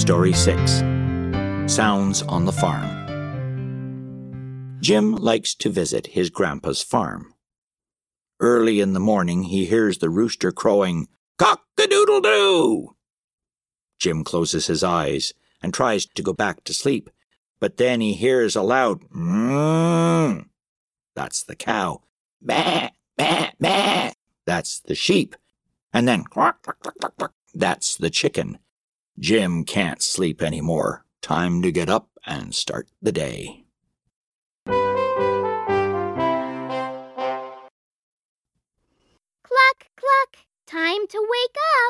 Story 6 Sounds on the Farm. Jim likes to visit his grandpa's farm. Early in the morning, he hears the rooster crowing, Cock a doodle doo! Jim closes his eyes and tries to go back to sleep, but then he hears a loud, Mmm. That's the cow. Bah, bah, bah. That's the sheep. And then, quack, quack, quack, quack. That's the chicken. Jim can't sleep anymore. Time to get up and start the day. Cluck, cluck. Time to wake up.